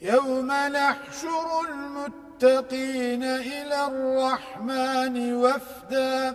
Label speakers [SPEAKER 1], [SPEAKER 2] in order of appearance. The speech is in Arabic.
[SPEAKER 1] يوم نحشر المتقين إلى الرحمن وفداً